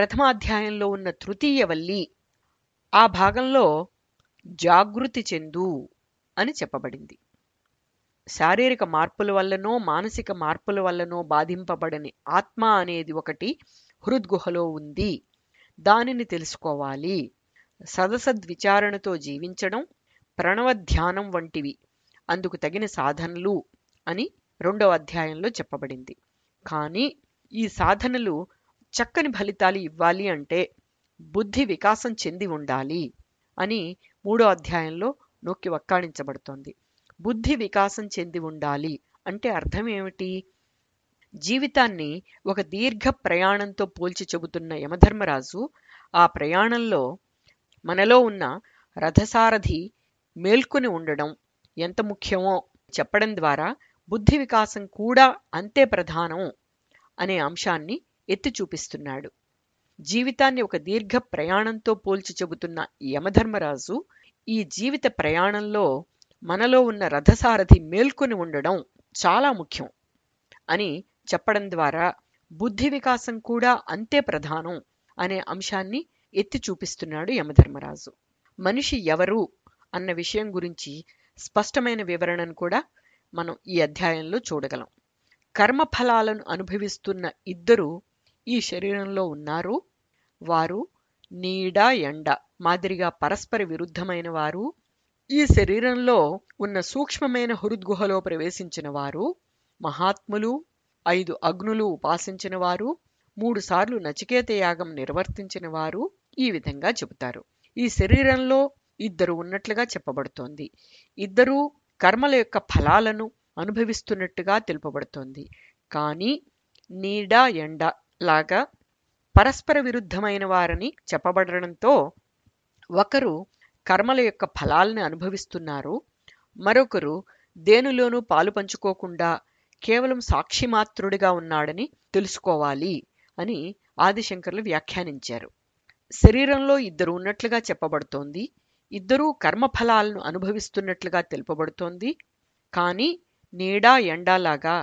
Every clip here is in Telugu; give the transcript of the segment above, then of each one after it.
ప్రథమాధ్యాయంలో ఉన్న తృతీయవల్లి ఆ భాగంలో జాగృతి చెందు అని చెప్పబడింది. శారీరక మార్పుల వల్లనో మానసిక మార్పుల వల్లనో బాధింపబడని ఆత్మ అనేది ఒకటి హృద్గుహలో ఉంది. దానిని తెలుసుకోవాలి. సదసద్విచారణతో జీవించడం ప్రణవ ధ్యానం వంటివి అందుకు తగిన సాధనలు అని రెండవ అధ్యాయంలో చెప్పబడింది. కానీ ఈ సాధనలు చక్కని ఫలితాలు ఇవ్వాలి అంటే బుద్ధి వికాసం చెంది ఉండాలి అని మూడో అధ్యాయంలో నొక్కి వక్కాణించబడుతోంది. బుద్ధి వికాసం చెంది ఉండాలి అంటే అర్థం ఏమిటి? జీవితాన్ని ఒక దీర్ఘ ప్రయాణంతో పోల్చి చెబుతున్న యమధర్మరాజు ఆ ప్రయాణంలో మనలో ఉన్న రథసారథి మేల్కొని ఉండడం ఎంత ముఖ్యమో చెప్పడం ద్వారా బుద్ధి వికాసం కూడా అంతే ప్రధానం అనే అంశాన్ని ఎత్తి చూపిస్తున్నాడు. జీవితాన్ని ఒక దీర్ఘ ప్రయాణంతో పోల్చి చెబుతున్న యమధర్మరాజు ఈ జీవిత ప్రయాణంలో మనలో ఉన్న రథసారథి మేల్కొని ఉండడం చాలా ముఖ్యం అని చెప్పడం ద్వారా బుద్ధి వికాసం కూడా అంతే ప్రధానం అనే అంశాన్ని ఎత్తి చూపిస్తున్నాడు యమధర్మరాజు. మనిషి ఎవరు అన్న విషయం గురించి స్పష్టమైన వివరణను కూడా మనం ఈ అధ్యాయంలో చూడగలం. కర్మఫలాలను అనుభవిస్తున్న ఇద్దరు ఈ శరీరంలో ఉన్నారు. వారు నీడ ఎండ మాదిరిగా పరస్పర విరుద్ధమైన వారు. ఈ శరీరంలో ఉన్న సూక్ష్మమైన హృద్గుహలో ప్రవేశించిన వారు. మహాత్ములు ఐదు అగ్నులు ఉపాసించిన వారు. మూడు సార్లు నచికేత యాగం నిర్వర్తించిన వారు. ఈ విధంగా చెబుతారు. ఈ శరీరంలో ఇద్దరు ఉన్నట్లుగా చెప్పబడుతోంది. ఇద్దరూ కర్మల యొక్క ఫలాలను అనుభవిస్తున్నట్టుగా తెలుపబడుతోంది. కానీ నీడ ఎండ లాగా పరస్పర విరుద్ధమైన వారని చెప్పబడడంతో ఒకరు కర్మల యొక్క ఫలాలను అనుభవిస్తున్నారు మరొకరు దేనిలోనూ పాలు పంచుకోకుండా కేవలం సాక్షిమాత్రుడిగా ఉన్నాడని తెలుసుకోవాలి అని ఆదిశంకర్లు వ్యాఖ్యానించారు. శరీరంలో ఇద్దరు ఉన్నట్లుగా చెప్పబడుతోంది ఇద్దరూ కర్మఫలాలను అనుభవిస్తున్నట్లుగా తెలుపబడుతోంది కానీ నీడా ఎండాలాగా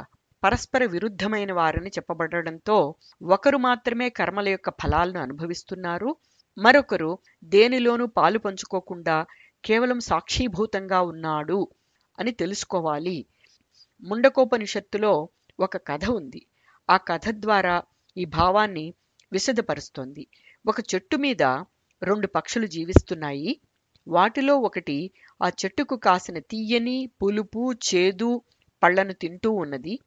పరస్పర విరుద్ధమైన వారని చెప్పబడడంతో ఒకరు మాత్రమే కర్మల యొక్క ఫలాలను అనుభవిస్తున్నారు. మరొకరు దేనిలోనూ పాలు పంచుకోకుండా కేవలం సాక్షీభూతంగా ఉన్నాడు అని తెలుసుకోవాలి. ముండకోపనిషత్తులో ఒక కథ ఉంది. ఆ కథ ద్వారా ఈ భావాన్ని విశదపరుస్తోంది. ఒక చెట్టు మీద రెండు పక్షులు జీవిస్తున్నాయి. వాటిలో ఒకటి ఆ చెట్టుకు కాసిన తీయని పులుపు చేదు పళ్ళను తింటూ ఉన్నది.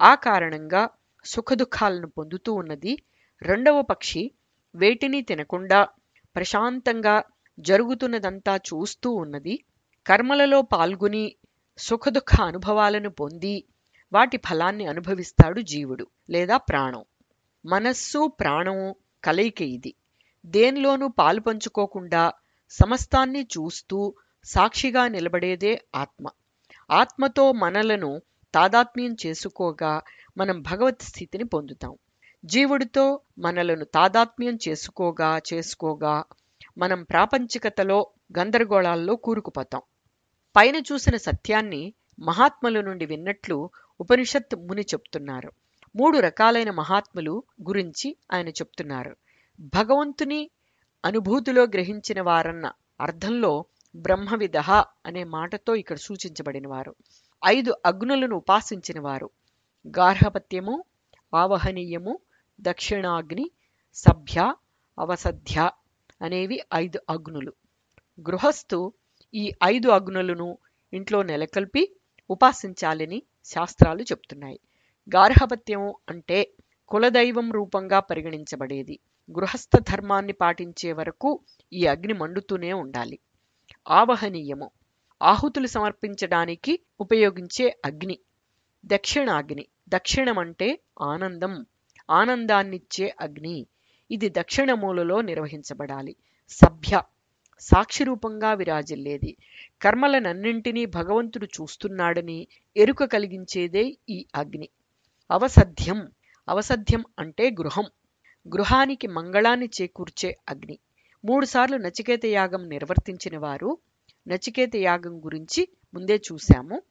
ఆ కారణంగా సుఖదుఖాలను పొందుతూ ఉన్నది రెండవ పక్షి వేటిని తినకుండా ప్రశాంతంగా జరుగుతున్నదంతా చూస్తూ ఉన్నది. కర్మలలో పాల్గొని సుఖదుఖ అనుభవాలను పొంది వాటి ఫలాన్ని అనుభవిస్తాడు జీవుడు లేదా ప్రాణం. మనస్సు ప్రాణం కలయిక ఇది. దేనిలోనూ పాలు పంచుకోకుండా సమస్తాన్ని చూస్తూ సాక్షిగా నిలబడేదే ఆత్మ. ఆత్మతో మనలను తాదాత్మ్యం చేసుకోగా మనం భగవత్ స్థితిని పొందుతాం. జీవుడితో మనలను తాదాత్మ్యం చేసుకోగా చేసుకోగా మనం ప్రాపంచికతలో గందరగోళాల్లో కూరుకుపోతాం. పైన చూసిన సత్యాన్ని మహాత్ముల నుండి విన్నట్లు ఉపనిషత్ ముని చెప్తున్నారు. మూడు రకాలైన మహాత్ములు గురించి ఆయన చెప్తున్నారు. భగవంతుని అనుభూతిలో గ్రహించిన వారన్న అర్థంలో బ్రహ్మవిధ అనే మాటతో ఇక్కడ సూచించబడిన వారు ఐదు అగ్నులను ఉపాసించినవారు. గార్హపత్యము ఆవహనీయము దక్షిణాగ్ని సభ్య అవసధ్య అనేవి ఐదు అగ్నులు. గృహస్థు ఈ ఐదు అగ్నులను ఇంట్లో నెలకొల్పి ఉపాసించాలని శాస్త్రాలు చెప్తున్నాయి. గార్హపత్యము అంటే కులదైవం రూపంగా పరిగణించబడేది. గృహస్థ ధర్మాన్ని పాటించే వరకు ఈ అగ్ని మండుతూనే ఉండాలి. ఆవహనీయము ఆహుతులు సమర్పించడానికి ఉపయోగించే అగ్ని. దక్షిణాగ్ని. దక్షిణమంటే ఆనందం. ఆనందాన్నిచ్చే అగ్ని. ఇది దక్షిణ మూలలో నిర్వహించబడాలి. సభ్య. సాక్షిరూపంగా విరాజిల్లేది. కర్మలనన్నింటినీ భగవంతుడు చూస్తున్నాడని ఎరుక కలిగించేదే ఈ అగ్ని. అవసధ్యం. అవసధ్యం అంటే గృహం. గృహానికి మంగళాన్ని చేకూర్చే అగ్ని. మూడుసార్లు నచికేత యాగం నిర్వర్తించిన వారు నచికేత యాగం గురించి ముందే చూశాము.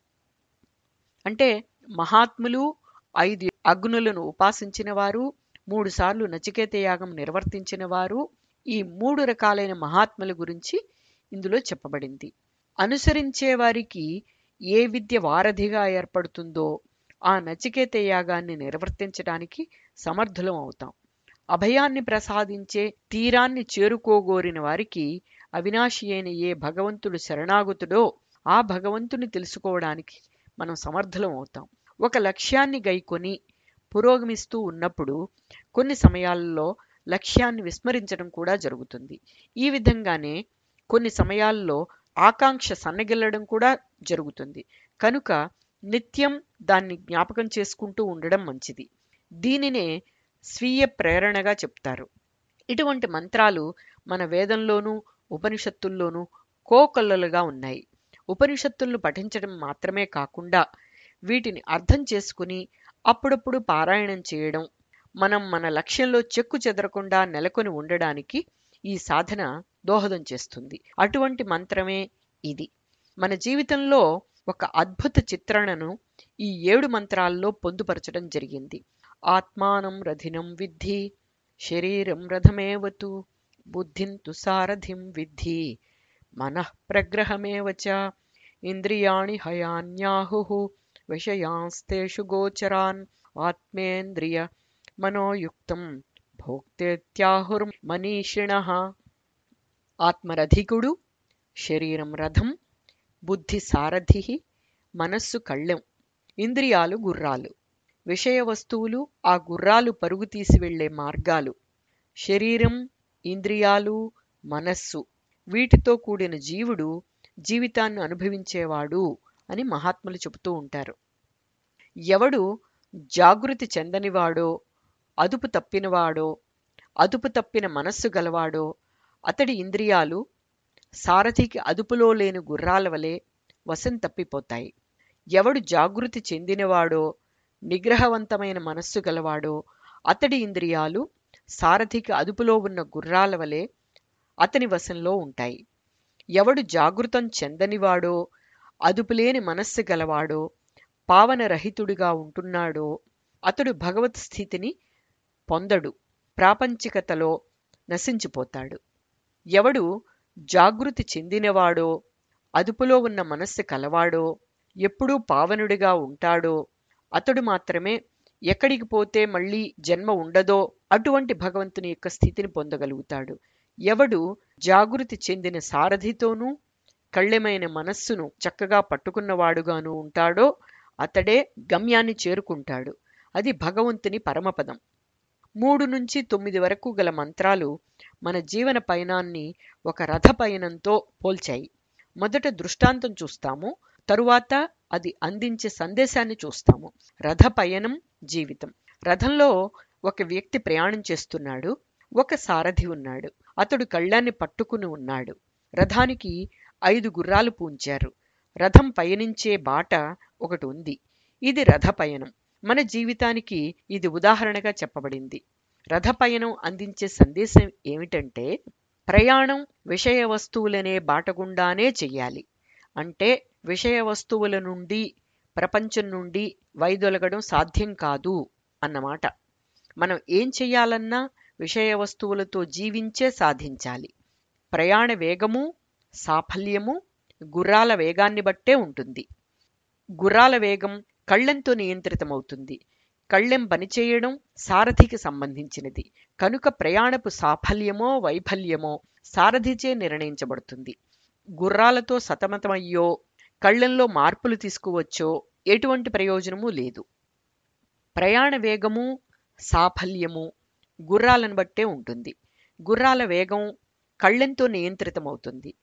అంటే మహాత్ములు ఐదు అగ్నులను ఉపాసించిన వారు మూడుసార్లు నచికేత యాగం నిర్వర్తించిన వారు ఈ మూడు రకాలైన మహాత్ముల గురించి ఇందులో చెప్పబడింది. అనుసరించే వారికి ఏ విద్య వారధిగా ఏర్పడుతుందో ఆ నచికేత యాగాన్ని నిర్వర్తించడానికి సమర్థులం అవుతాం. అభయాన్ని ప్రసాదించే తీరాన్ని చేరుకోగోరిన వారికి అవినాశి అయిన ఏ భగవంతుడు శరణాగతుడో ఆ భగవంతుని తెలుసుకోవడానికి మనం సమర్థులం అవుతాం. ఒక లక్ష్యాన్ని గైకొని పురోగమిస్తూ ఉన్నప్పుడు కొన్ని సమయాల్లో లక్ష్యాన్ని విస్మరించడం కూడా జరుగుతుంది. ఈ విధంగానే కొన్ని సమయాల్లో ఆకాంక్ష సన్నగిల్లడం కూడా జరుగుతుంది. కనుక నిత్యం దాన్ని జ్ఞాపకం చేసుకుంటూ ఉండడం మంచిది. దీనినే స్వీయ ప్రేరణగా చెప్తారు. ఇటువంటి మంత్రాలు మన వేదంలోనూ ఉపనిషత్తుల్లోనూ కోకొల్లలుగా ఉన్నాయి. ఉపనిషత్తులను పఠించడం మాత్రమే కాకుండా వీటిని అర్థం చేసుకుని అప్పుడప్పుడు పారాయణం చేయడం మనం మన లక్ష్యంలో చెక్కు చెదరకుండా నెలకొని ఉండడానికి ఈ సాధన దోహదం చేస్తుంది. అటువంటి మంత్రమే ఇది. మన జీవితంలో ఒక అద్భుత చిత్రణను ఈ ఏడు మంత్రాల్లో పొందుపరచడం జరిగింది. ఆత్మానం రథినం విద్ధి శరీరం రథమేవతు బుద్ధింతు సారథిం విద్ధి మనః ప్రగ్రహమేవ ఇంద్రియాణి హయాన్యాహు విషయాంస్తేషు గోచరాన్ ఆత్మేంద్రియ మనోయుక్తం భోక్తేత్యాహుర్మనీషిణ ఆత్మరధికుడు శరీరం రథం బుద్ధి సారథి మనస్సు కళ్ళెం ఇంద్రియాలు గుర్రాలు విషయ వస్తువులు ఆ గుర్రాలు పరుగు తీసి వెళ్ళే మార్గాలు శరీరం ఇంద్రియాలు మనస్సు వీటితో కూడిన జీవుడు జీవితాన్ని అనుభవించేవాడు అని మహాత్ములు చెబుతూ ఉంటారు. ఎవడు జాగృతి చెందనివాడో అదుపు తప్పినవాడో అదుపు తప్పిన మనస్సు గలవాడో అతడి ఇంద్రియాలు సారథికి అదుపులో లేని గుర్రాల వలె వశం తప్పిపోతాయి. ఎవడు జాగృతి చెందినవాడో నిగ్రహవంతమైన మనస్సు గలవాడో అతడి ఇంద్రియాలు సారథికి అదుపులో ఉన్న గుర్రాల వలె అతని వశంలో ఉంటాయి. ఎవడు జాగృతం చెందనివాడో అదుపులేని మనస్సు గలవాడో పావనరహితుడిగా ఉంటున్నాడో అతడు భగవత్ స్థితిని పొందడు ప్రాపంచికతలో నశించిపోతాడు. ఎవడు జాగృతి చెందినవాడో అదుపులో ఉన్న మనస్సు కలవాడో ఎప్పుడూ పావనుడిగా ఉంటాడో అతడు మాత్రమే ఎక్కడికి పోతే మళ్ళీ జన్మ ఉండదో అటువంటి భగవంతుని యొక్క స్థితిని పొందగలుగుతాడు. ఎవడు జాగృతి చెందిన సారథితోనూ కళ్ళెమైన మనస్సును చక్కగా పట్టుకున్నవాడుగాను ఉంటాడో అతడే గమ్యాన్ని చేరుకుంటాడు. అది భగవంతుని పరమపదం. మూడు నుంచి తొమ్మిది వరకు గల మంత్రాలు మన జీవన పయనాన్ని ఒక రథ పయనంతో పోల్చాయి. మొదట దృష్టాంతం చూస్తాము తరువాత అది అందించే సందేశాన్ని చూస్తాము. రథ పయనం జీవితం. రథంలో ఒక వ్యక్తి ప్రయాణం చేస్తున్నాడు. ఒక సారథి ఉన్నాడు. అతడు కళ్ళాన్ని పట్టుకుని ఉన్నాడు. రథానికి ఐదు గుర్రాలు పూంచారు. రథం పయనించే బాట ఒకటి ఉంది. ఇది రథ పయనం. మన జీవితానికి ఇది ఉదాహరణగా చెప్పబడింది. రథ పయనం అందించే సందేశం ఏమిటంటే ప్రయాణం విషయ వస్తువులనే బాటగుండానే చెయ్యాలి. అంటే విషయ వస్తువుల నుండి ప్రపంచం నుండి వైదొలగడం సాధ్యం కాదు అన్నమాట. మనం ఏం చెయ్యాలన్నా విషయ వస్తువులతో జీవించే సాధించాలి. ప్రయాణ వేగము సాఫల్యము గుర్రాల వేగాన్ని బట్టే ఉంటుంది. గుర్రాల వేగం కళ్ళెంతో నియంత్రితమవుతుంది. కళ్ళెం పనిచేయడం సారథికి సంబంధించినది. కనుక ప్రయాణపు సాఫల్యమో వైఫల్యమో సారథిచే నిర్ణయించబడుతుంది. గుర్రాలతో సతమతమయ్యో కళ్ళెంలో మార్పులు తీసుకువచ్చో ఎటువంటి ప్రయోజనమూ లేదు. ప్రయాణ వేగము సాఫల్యము గుర్రాలను బట్టే ఉంటుంది. గుర్రాల వేగం కళ్ళెంతో నియంత్రితమవుతుంది.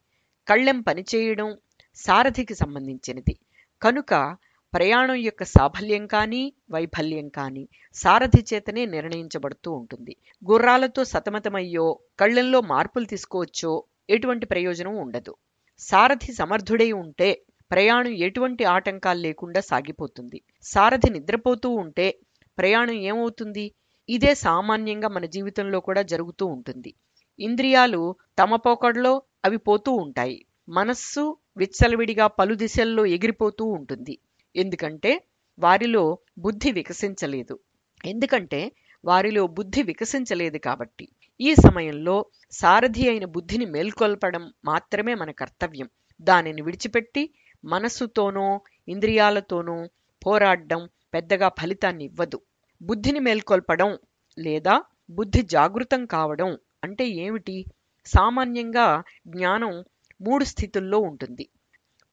కళ్ళెం పనిచేయడం సారథికి సంబంధించినది. కనుక ప్రయాణం యొక్క సాఫల్యం కానీ వైఫల్యం కానీ సారథి చేతనే నిర్ణయించబడుతూ ఉంటుంది. గుర్రాలతో సతమతమయ్యో కళ్ళెంలో మార్పులు తీసుకోవచ్చో ఎటువంటి ప్రయోజనం ఉండదు. సారథి సమర్థుడై ఉంటే ప్రయాణం ఎటువంటి ఆటంకాలు లేకుండా సాగిపోతుంది. సారథి నిద్రపోతూ ఉంటే ప్రయాణం ఏమవుతుంది? ఇదే సామాన్యంగా మన జీవితంలో కూడా జరుగుతూ ఉంటుంది. ఇంద్రియాలు తమ పోకడలో అవి పోతూ ఉంటాయి. మనస్సు విచ్చలవిడిగా పలు దిశల్లో ఎగిరిపోతూ ఉంటుంది. ఎందుకంటే వారిలో బుద్ధి వికసించలేదు. ఎందుకంటే వారిలో బుద్ధి వికసించలేదు కాబట్టి. ఈ సమయంలో సారథి అయిన బుద్ధిని మేల్కొల్పడం మాత్రమే మన కర్తవ్యం. దానిని విడిచిపెట్టి మనస్సుతోనో ఇంద్రియాలతోనో పోరాడడం పెద్దగా ఫలితాన్ని ఇవ్వదు బుద్ధిని మేల్కొల్పడం లేదా బుద్ధి జాగృతం కావడం అంటే ఏమిటి? సామాన్యంగా జ్ఞానం మూడు స్థితుల్లో ఉంటుంది.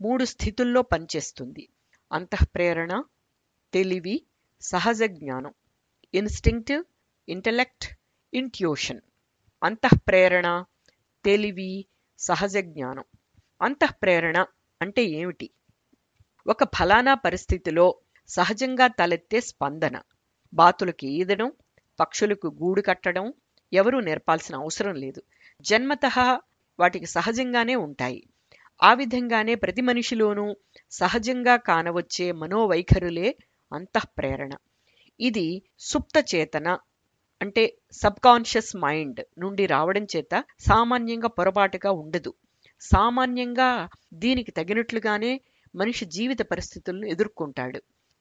మూడు స్థితుల్లో పనిచేస్తుంది. అంతఃప్రేరణ తెలివి సహజ జ్ఞానం ఇన్స్టింక్టివ్ ఇంటలెక్ట్ ఇంట్యూషన్. అంతఃప్రేరణ తెలివి సహజ జ్ఞానం. అంతఃప్రేరణ అంటే ఏమిటి? ఒక ఫలానా పరిస్థితిలో సహజంగా తలెత్తే స్పందన. బాతులకు ఈదడం పక్షులకు గూడు కట్టడం ఎవరూ నేర్పాల్సిన అవసరం లేదు. జన్మతః వాటికి సహజంగానే ఉంటాయి. ఆ విధంగానే ప్రతి మనిషిలోనూ సహజంగా కానవచ్చే మనోవైఖరులే అంతఃప్రేరణ. ఇది సుప్త చేతన అంటే సబ్కాన్షియస్ మైండ్ నుండి రావడం చేత సామాన్యంగా పొరపాటుగా ఉండదు. సామాన్యంగా దీనికి తగినట్లుగానే మనిషి జీవిత పరిస్థితులను ఎదుర్కొంటాడు.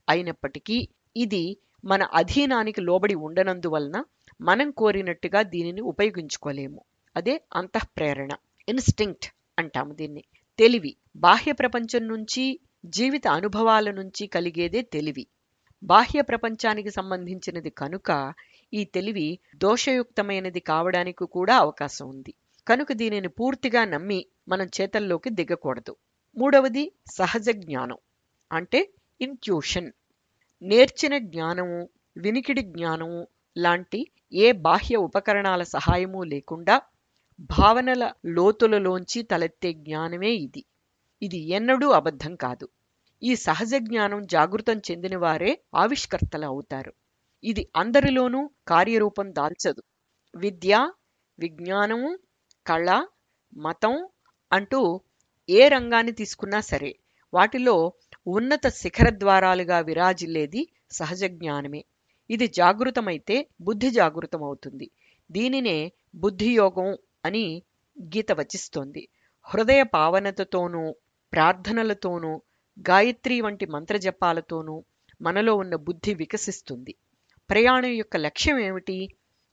అయినప్పటికీ ఇది మన అధీనానికి లోబడి ఉండనందువలన మనం కోరినట్టుగా దీనిని ఉపయోగించుకోలేము. అదే అంతఃప్రేరణ ఇన్స్టింక్ట్ అంటాము దీన్ని. తెలివి బాహ్య ప్రపంచం నుంచి జీవిత అనుభవాల నుంచి కలిగేదే తెలివి. బాహ్య ప్రపంచానికి సంబంధించినది కనుక ఈ తెలివి దోషయుక్తమైనది కావడానికి కూడా అవకాశం ఉంది. కనుక దీనిని పూర్తిగా నమ్మి మనం చేతల్లోకి దిగకూడదు. మూడవది సహజ జ్ఞానం అంటే ఇంట్యూషన్ నేర్చిన జ్ఞానము వినికిడి జ్ఞానము లాంటి ఏ బాహ్య ఉపకరణాల సహాయము లేకుండా భావనల లోతులలోంచి తలెత్తే జ్ఞానమే ఇది. ఇది ఎన్నడూ అబద్ధం కాదు. ఈ సహజ జ్ఞానం జాగృతం చెందిన వారే ఆవిష్కర్తలు అవుతారు. ఇది అందరిలోనూ కార్యరూపం దాల్చదు. విద్య విజ్ఞానము కళ మతం అంటూ ఏ రంగాన్ని తీసుకున్నా సరే వాటిలో ఉన్నత శిఖర ద్వారాలుగా విరాజిల్లేది సహజ జ్ఞానమే. ఇది జాగృతమైతే బుద్ధి జాగృతమవుతుంది. దీనినే బుద్ధియోగం అని గీత వచిస్తోంది. హృదయ పావనతతోనూ ప్రార్థనలతోనూ గాయత్రి వంటి మంత్రజపాలతోనూ మనలో ఉన్న బుద్ధి వికసిస్తుంది. ప్రయాణం యొక్క లక్ష్యం ఏమిటి?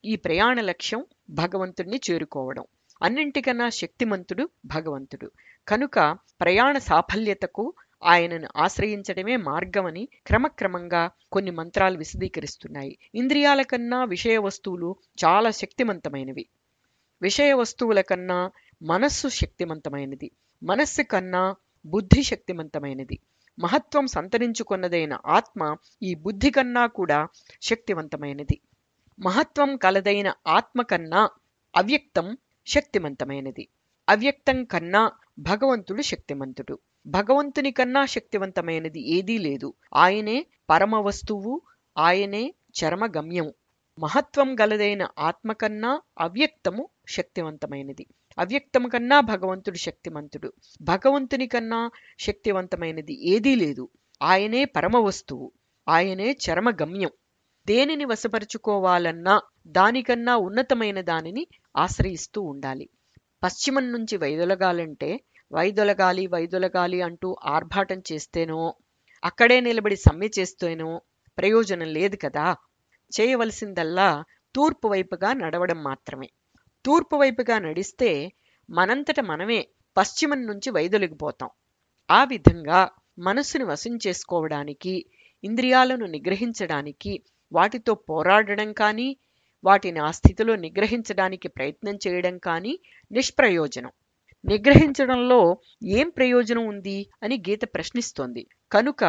ఈ ప్రయాణ లక్ష్యం భగవంతుణ్ణి చేరుకోవడం. అన్నింటికన్నా శక్తిమంతుడు భగవంతుడు. కనుక ప్రయాణ సాఫల్యతకు ఆయనను ఆశ్రయించడమే మార్గమని క్రమక్రమంగా కొన్ని మంత్రాలు విశదీకరిస్తున్నాయి. ఇంద్రియాల కన్నా విషయ వస్తువులు చాలా శక్తివంతమైనవి విషయ వస్తువుల కన్నా మనస్సు శక్తివంతమైనది మనస్సు కన్నా బుద్ధి శక్తివంతమైనది మహత్వం సంతరించుకున్నదైన ఆత్మ ఈ బుద్ధి కన్నా కూడా శక్తివంతమైనది. మహత్వం కలదైన ఆత్మ కన్నా అవ్యక్తం శక్తివంతమైనది అవ్యక్తం కన్నా భగవంతుడు శక్తిమంతుడు. భగవంతుని కన్నా శక్తివంతమైనది ఏదీ లేదు. ఆయనే పరమ వస్తువు ఆయనే చరమ మహత్వం గలదైన ఆత్మ కన్నా అవ్యక్తము శక్తివంతమైనది. అవ్యక్తము కన్నా భగవంతుడు శక్తిమంతుడు. భగవంతుని కన్నా శక్తివంతమైనది ఏదీ లేదు. ఆయనే పరమ వస్తువు ఆయనే చరమగమ్యం దేనిని వశపరుచుకోవాలన్నా దానికన్నా ఉన్నతమైన దానిని ఆశ్రయిస్తూ ఉండాలి. పశ్చిమం నుంచి వైదొలగాలంటే వైదొలగాలి వైదొలగాలి అంటూ ఆర్భాటం చేస్తేనో అక్కడే నిలబడి సమ్మె చేస్తేనో ప్రయోజనం లేదు కదా. చేయవలసిందల్లా తూర్పు వైపుగా నడవడం మాత్రమే. తూర్పు వైపుగా నడిస్తే మనంతట మనమే పశ్చిమం నుంచి వైదొలిగిపోతాం. ఆ విధంగా మనస్సును వశం చేసుకోవడానికి ఇంద్రియాలను నిగ్రహించడానికి వాటితో పోరాడడం కానీ వాటిని ఆ స్థితిలో నిగ్రహించడానికి ప్రయత్నం చేయడం కానీ నిష్ప్రయోజనం. నిగ్రహించడంలో ఏం ప్రయోజనం ఉంది అని గీత ప్రశ్నిస్తోంది. కనుక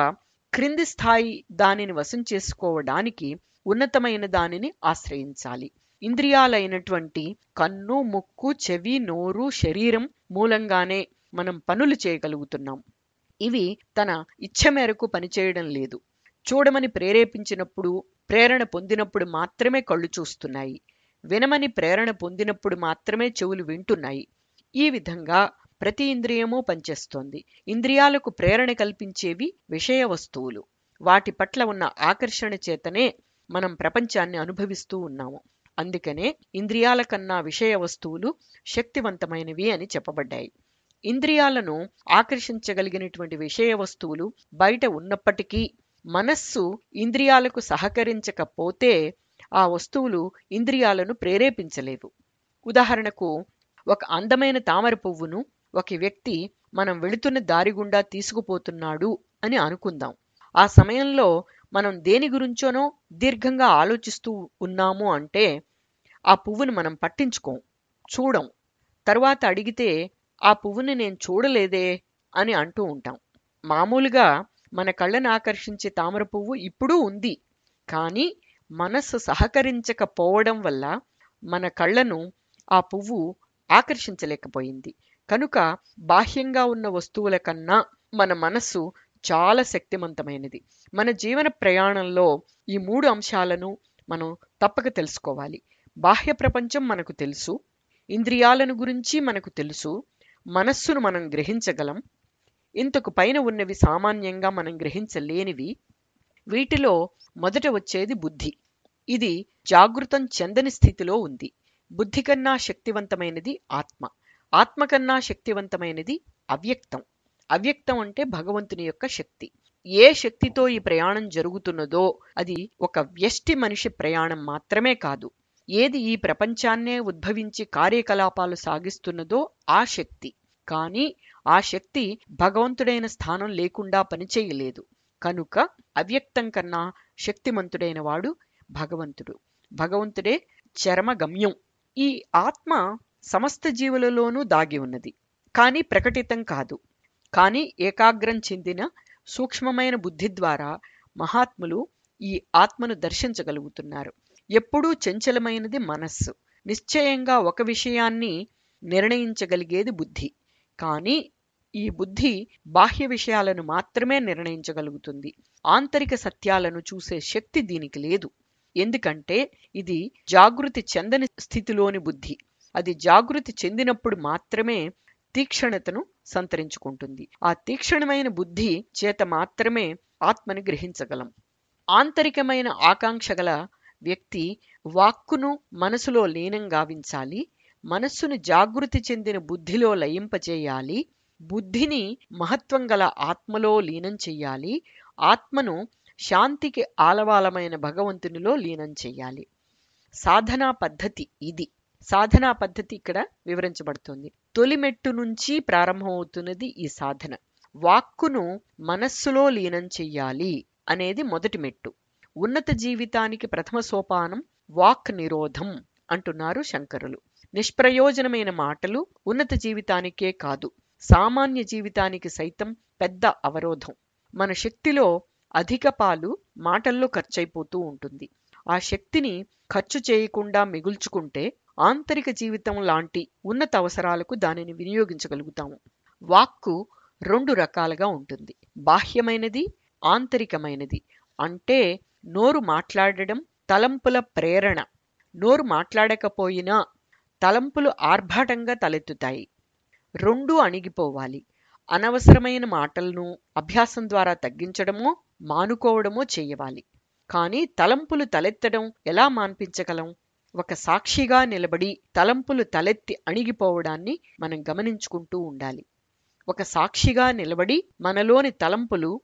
క్రింది స్థాయి దానిని వశం చేసుకోవడానికి ఉన్నతమైన దానిని ఆశ్రయించాలి. ఇంద్రియాలైనటువంటి కన్ను ముక్కు చెవి నోరు శరీరం మూలంగానే మనం పనులు చేయగలుగుతున్నాం. ఇవి తన ఇచ్చ మేరకు పనిచేయడం లేదు. చూడమని ప్రేరేపించినప్పుడు ప్రేరణ పొందినప్పుడు మాత్రమే కళ్ళు చూస్తున్నాయి. వినమని ప్రేరణ పొందినప్పుడు మాత్రమే చెవులు వింటున్నాయి. ఈ విధంగా ప్రతి ఇంద్రియము పనిచేస్తోంది. ఇంద్రియాలకు ప్రేరణ కల్పించేవి విషయ వస్తువులు. వాటి పట్ల ఉన్న ఆకర్షణ చేతనే మనం ప్రపంచాన్ని అనుభవిస్తూ ఉన్నాము. అందుకనే ఇంద్రియాల కన్నా విషయ వస్తువులు శక్తివంతమైనవి అని చెప్పబడ్డాయి. ఇంద్రియాలను ఆకర్షించగలిగినటువంటి విషయ వస్తువులు బయట ఉన్నప్పటికీ మనస్సు ఇంద్రియాలకు సహకరించకపోతే ఆ వస్తువులు ఇంద్రియాలను ప్రేరేపించలేవు ఉదాహరణకు ఒక అందమైన తామర పువ్వును ఒక వ్యక్తి మనం వెళుతున్న దారి గుండా తీసుకుపోతున్నాడు అని అనుకుందాం. ఆ సమయంలో మనం దేని గురించోనో దీర్ఘంగా ఆలోచిస్తూ ఉన్నాము అంటే ఆ పువ్వును మనం పట్టించుకోం చూడం. తర్వాత అడిగితే ఆ పువ్వుని నేను చూడలేదే అని అంటూ ఉంటాం. మామూలుగా మన కళ్ళను ఆకర్షించే తామర పువ్వు ఇప్పుడూ ఉంది. కానీ మనస్సు సహకరించకపోవడం వల్ల మన కళ్ళను ఆ పువ్వు ఆకర్షించలేకపోయింది. కనుక బాహ్యంగా ఉన్న వస్తువుల కన్నా మన మనస్సు చాలా శక్తివంతమైనది మన జీవన ప్రయాణంలో ఈ మూడు అంశాలను మనం తప్పక తెలుసుకోవాలి. బాహ్య ప్రపంచం మనకు తెలుసు. ఇంద్రియాలను గురించి మనకు తెలుసు. మనస్సును మనం గ్రహించగలం. ఇంతకు పైన ఉన్నవి సామాన్యంగా మనం గ్రహించలేనివి. వీటిలో మొదట వచ్చేది బుద్ధి. ఇది జాగృతం చెందని స్థితిలో ఉంది. బుద్ధి కన్నా శక్తివంతమైనది ఆత్మ. ఆత్మ కన్నా శక్తివంతమైనది అవ్యక్తం. అవ్యక్తం అంటే భగవంతుని యొక్క శక్తి. ఏ శక్తితో ఈ ప్రయాణం జరుగుతున్నదో అది ఒక వ్యష్టి మనిషి ప్రయాణం మాత్రమే కాదు. ఏది ఈ ప్రపంచాన్నే ఉద్భవించి కార్యకలాపాలు సాగిస్తున్నదో ఆ శక్తి. కానీ ఆ శక్తి భగవంతుడైన స్థానం లేకుండా పనిచేయలేదు. కనుక అవ్యక్తం కన్నా శక్తిమంతుడైన వాడు భగవంతుడు. భగవంతుడే చరమగమ్యం. ఈ ఆత్మ సమస్త జీవులలోనూ దాగి ఉన్నది. కానీ ప్రకటితం కాదు. కానీ ఏకాగ్రం చెందిన సూక్ష్మమైన బుద్ధి ద్వారా మహాత్ములు ఈ ఆత్మను దర్శించగలుగుతున్నారు. ఎప్పుడూ చంచలమైనది మనస్సు. నిశ్చయంగా ఒక విషయాన్ని నిర్ణయించగలిగేది బుద్ధి. కానీ ఈ బుద్ధి బాహ్య విషయాలను మాత్రమే నిర్ణయించగలుగుతుంది. ఆంతరిక సత్యాలను చూసే శక్తి దీనికి లేదు. ఎందుకంటే ఇది జాగృతి చెందని స్థితిలోని బుద్ధి. అది జాగృతి చెందినప్పుడు మాత్రమే తీక్షణతను సంతరించుకుంటుంది. ఆ తీక్షణమైన బుద్ధి చేత మాత్రమే ఆత్మని గ్రహించగలం. ఆంతరికమైన ఆకాంక్ష గల వ్యక్తి వాక్కును మనసులో లీనం గావించాలి మనస్సును జాగృతి చెందిన బుద్ధిలో లయింపచేయాలి బుద్ధిని మహత్వం గల ఆత్మలో లీనం చెయ్యాలి. ఆత్మను శాంతికి ఆలవాలమైన భగవంతునిలో లీనం చెయ్యాలి. సాధనా పద్ధతి ఇది. సాధనా పద్ధతి ఇక్కడ వివరించబడుతుంది. తొలి మెట్టు నుంచి ప్రారంభమవుతున్నది ఈ సాధన. వాక్కును మనస్సులో లీనం చెయ్యాలి అనేది మొదటి మెట్టు. ఉన్నత జీవితానికి ప్రథమ సోపానం వాక్ నిరోధం అంటున్నారు శంకరులు. నిష్ప్రయోజనమైన మాటలు ఉన్నత జీవితానికే కాదు. సామాన్య జీవితానికి సైతం పెద్ద అవరోధం. మన శక్తిలో అధిక పాలు మాటల్లో ఖర్చయిపోతూ ఉంటుంది. ఆ శక్తిని ఖర్చు చేయకుండా మిగుల్చుకుంటే ఆంతరిక జీవితం లాంటి ఉన్నత అవసరాలకు దానిని వినియోగించగలుగుతాము. వాక్కు రెండు రకాలుగా ఉంటుంది. బాహ్యమైనది ఆంతరికమైనది. అంటే నోరు మాట్లాడడం తలంపుల ప్రేరణ. నోరు మాట్లాడకపోయినా తలంపులు ఆర్భాటంగా తలెత్తుతాయి. రెండూ అణిగిపోవాలి. అనవసరమైన మాటలను అభ్యాసం ద్వారా తగ్గించడమో మానుకోవడమో చేయవాలి. కానీ తలంపులు తలెత్తడం ఎలా మాన్పించగలం? ఒక సాక్షిగా నిలబడి తలంపులు తలెత్తి అణిగిపోవడాన్ని మనం గమనించుకుంటూ ఉండాలి. ఒక సాక్షిగా నిలబడి మనలోని తలంపులు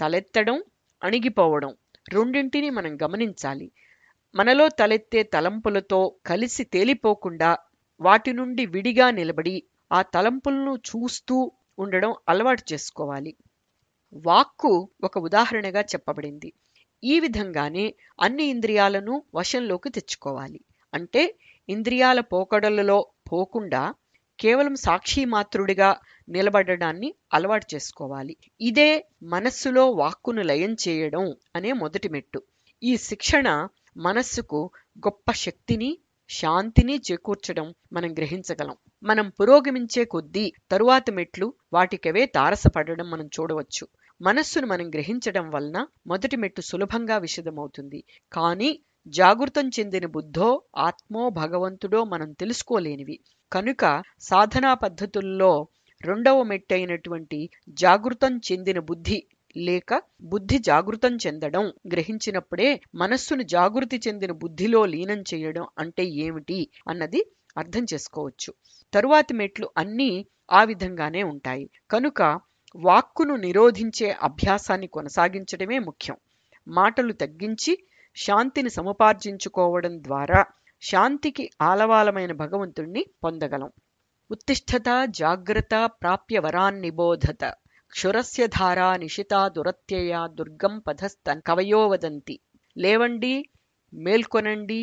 తలెత్తడం అణిగిపోవడం రెండింటిని మనం గమనించాలి. మనలో తలెత్తే తలంపులతో కలిసి తేలిపోకుండా వాటి నుండి విడిగా నిలబడి ఆ తలంపులను చూస్తూ ఉండడం అలవాటు చేసుకోవాలి. వాక్కు ఒక ఉదాహరణగా చెప్పబడింది. ఈ విధంగానే అన్ని ఇంద్రియాలను వశంలోకి తెచ్చుకోవాలి. అంటే ఇంద్రియాల పోకడలలో పోకుండా కేవలం సాక్షి మాత్రుడిగా నిలబడడాన్ని అలవాటు చేసుకోవాలి. ఇదే మనస్సులో వాక్కును లయం చేయడం అనే మొదటి మెట్టు. ఈ శిక్షణ మనస్సుకు గొప్ప శక్తిని శాంతిని చేకూర్చడం మనం గ్రహించగలం. మనం పురోగమించే కొద్దీ తరువాత మెట్లు వాటికవే తారసపడడం మనం చూడవచ్చు. మనస్సును మనం గ్రహించడం వలన మొదటి మెట్టు సులభంగా విషదమవుతుంది కానీ జాగృతం చెందిన బుద్ధో ఆత్మో భగవంతుడో మనం తెలుసుకోలేనివి. కనుక సాధనా పద్ధతుల్లో రెండవ మెట్టైనటువంటి జాగృతం చెందిన బుద్ధి లేక బుద్ధి జాగృతం చెందడం. గ్రహించినప్పుడే మనస్సును జాగృతి చెందిన బుద్ధిలో లీనం చేయడం అంటే ఏమిటి అన్నది అర్థం చేసుకోవచ్చు. తరువాతి మెట్లు అన్నీ ఆ విధంగానే ఉంటాయి. కనుక వాక్కును నిరోధించే అభ్యాసాన్ని కొనసాగించడమే ముఖ్యం. మాటలు తగ్గించి శాంతిని సముపార్జించుకోవడం ద్వారా శాంతికి ఆలవాలమైన భగవంతుణ్ణి పొందగలం. ఉత్తిష్టత జాగ్రత్త ప్రాప్యవరాన్నిబోధత. క్షురస్య ధారా నిషితా దురత్యయ దుర్గం పథస్థ కవయో వదంతి లేవండి మేల్కొనండి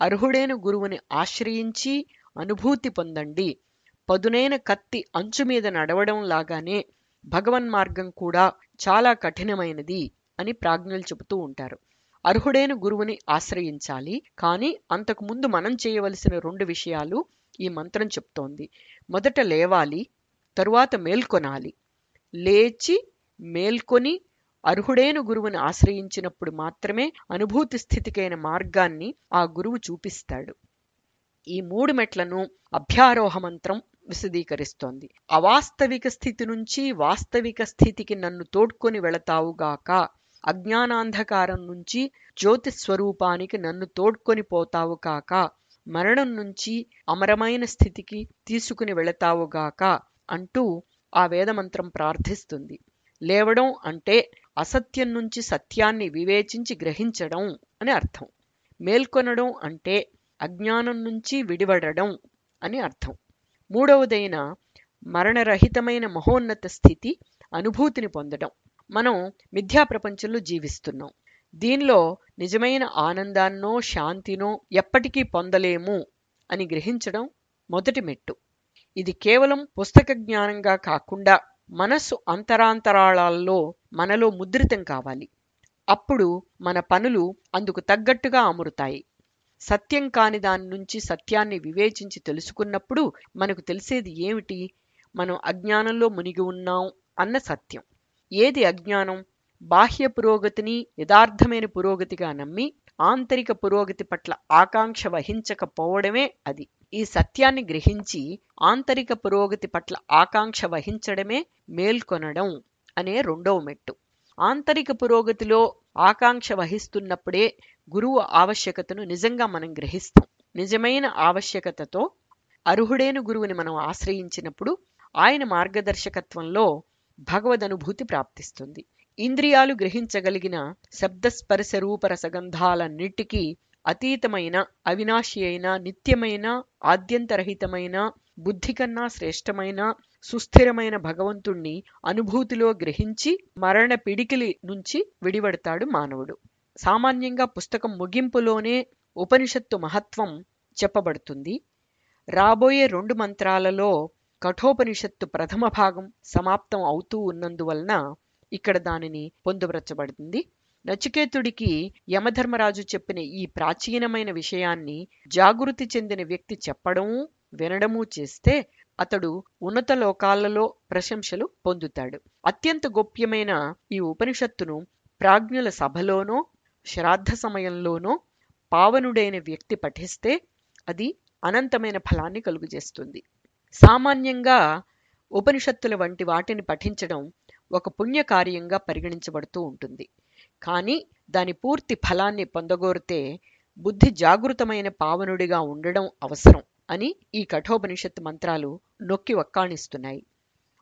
అర్హుడైన గురువుని ఆశ్రయించి అనుభూతి పొందండి పదునైన కత్తి అంచు మీద నడవడం లాగానే భగవన్ మార్గం కూడా చాలా కఠినమైనది అని ప్రాజ్ఞులు చెబుతూ ఉంటారు. అర్హుడైన గురువుని ఆశ్రయించాలి కానీ అంతకు ముందు మనం చేయవలసిన రెండు విషయాలు ఈ మంత్రం చెప్తోంది. మొదట లేవాలి తరువాత మేల్కొనాలి. లేచి మేల్కొని అర్హుడైన గురువుని ఆశ్రయించినప్పుడు మాత్రమే అనుభూతి స్థితికైన మార్గాన్ని ఆ గురువు చూపిస్తాడు. ఈ మూడు మెట్లను అభ్యారోహ మంత్రం విశదీకరిస్తోంది. అవాస్తవిక స్థితి నుంచి వాస్తవిక స్థితికి నన్ను తోడ్కొని వెళతావుగాక అజ్ఞానాంధకారం నుంచి జ్యోతి స్వరూపానికి నన్ను తోడ్కొని పోతావు కాక మరణం నుంచి అమరమైన స్థితికి తీసుకుని వెళతావుగాక అంటూ ఆ వేదమంత్రం ప్రార్థిస్తుంది. లేవడం అంటే అసత్యం నుంచి సత్యాన్ని వివేచించి గ్రహించడం అని అర్థం. మేల్కొనడం అంటే అజ్ఞానం నుంచి విడివడడం అని అర్థం. మూడవదైన మరణరహితమైన మహోన్నత స్థితి అనుభూతిని పొందడం. మనం మిథ్యా ప్రపంచంలో జీవిస్తున్నాం. దీనిలో నిజమైన ఆనందాన్నో శాంతినో ఎప్పటికీ పొందలేము అని గ్రహించడం మొదటి మెట్టు. ఇది కేవలం పుస్తక జ్ఞానంగా కాకుండా మనస్సు అంతరాంతరాళాల్లో మనలో ముద్రితం కావాలి. అప్పుడు మన పనులు అందుకు తగ్గట్టుగా అమరుతాయి. సత్యం కాని దాని నుంచి సత్యాన్ని వివేచించి తెలుసుకున్నప్పుడు మనకు తెలిసేది ఏమిటి? మనం అజ్ఞానంలో మునిగి ఉన్నాం అన్న సత్యం. ఏది అజ్ఞానం? బాహ్య పురోగతిని యథార్థమైన పురోగతిగా నమ్మి ఆంతరిక పురోగతి పట్ల ఆకాంక్ష వహించకపోవడమే అది. ఈ సత్యాన్ని గ్రహించి ఆంతరిక పురోగతి పట్ల ఆకాంక్ష వహించడమే మేల్కొనడం అనే రెండవ మెట్టు. ఆంతరిక పురోగతిలో ఆకాంక్ష వహిస్తున్నప్పుడే గురువు ఆవశ్యకతను నిజంగా మనం గ్రహిస్తాం. నిజమైన ఆవశ్యకతతో అర్హుడైన గురువుని మనం ఆశ్రయించినప్పుడు ఆయన మార్గదర్శకత్వంలో భగవదనుభూతి ప్రాప్తిస్తుంది. ఇంద్రియాలు గ్రహించగలిగిన శబ్దస్పర్శ రూపరసగంధాలన్నిటికీ అతీతమైన అవినాశి అయిన నిత్యమైన ఆద్యంతరహితమైన బుద్ధి కన్నా శ్రేష్టమైన సుస్థిరమైన భగవంతుణ్ణి అనుభూతిలో గ్రహించి మరణ పిడికిలి నుంచి విడివడతాడు మానవుడు. సామాన్యంగా పుస్తకం ముగింపులోనే ఉపనిషత్తు మహత్వం చెప్పబడుతుంది. రాబోయే రెండు మంత్రాలలో కఠోపనిషత్తు ప్రథమ భాగం సమాప్తం అవుతూ ఉన్నందువలన ఇక్కడ దానిని పొందుపరచబడుతుంది నచికేతుడికి యమధర్మరాజు చెప్పిన ఈ ప్రాచీనమైన విషయాన్ని జాగృతి చెందిన వ్యక్తి చెప్పడము వినడము చేస్తే అతడు ఉన్నత లోకాలలో ప్రశంసలు పొందుతాడు. అత్యంత గోప్యమైన ఈ ఉపనిషత్తును ప్రాజ్ఞుల సభలోనో శ్రాద్ధ సమయంలోనో పావనుడైన వ్యక్తి పఠిస్తే అది అనంతమైన ఫలాన్ని కలుగజేస్తుంది. సామాన్యంగా ఉపనిషత్తుల వంటి వాటిని పఠించడం ఒక పుణ్యకార్యంగా పరిగణించబడుతూ ఉంటుంది. కానీ దాని పూర్తి ఫలాన్ని పొందగోరితే బుద్ధి జాగృతమైన పావనుడిగా ఉండడం అవసరం అని ఈ కఠోపనిషత్తు మంత్రాలు నొక్కి వక్కాణిస్తున్నాయి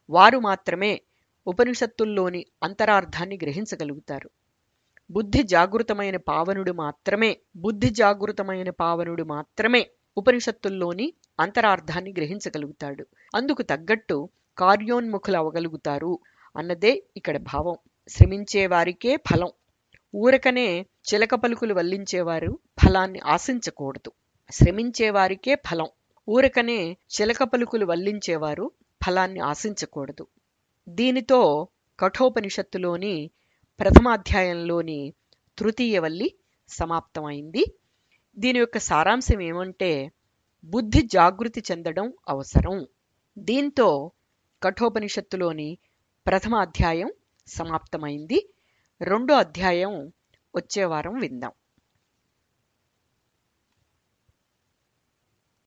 వారు మాత్రమే ఉపనిషత్తుల్లోని అంతరార్థాన్ని గ్రహించగలుగుతారు. బుద్ధి జాగృతమైన పావనుడు మాత్రమే బుద్ధి జాగృతమైన పావనుడు మాత్రమే ఉపనిషత్తుల్లోని అంతరార్థాన్ని గ్రహించగలుగుతాడు. అందుకు తగ్గట్టు కార్యోన్ముఖులు అవగలుగుతారు అన్నదే ఇక్కడ భావం. శ్రమించేవారికే ఫలం. ఊరకనే చిలక పలుకులు వల్లించేవారు ఫలాన్ని ఆశించకూడదు. శ్రమించేవారికే ఫలం. ఊరకనే చిలక పలుకులు వల్లించేవారు ఫలాన్ని ఆశించకూడదు. దీనితో కఠోపనిషత్తులోని ప్రథమాధ్యాయంలోని తృతీయ వల్లి సమాప్తమైంది. దీని యొక్క సారాంశం ఏమంటే బుద్ధి జాగృతి చెందడం అవసరం. దీంతో కఠోపనిషత్తులోని ప్రథమ అధ్యాయం సమాప్తమైంది. రెండో అధ్యాయం వచ్చే వారం విందాం.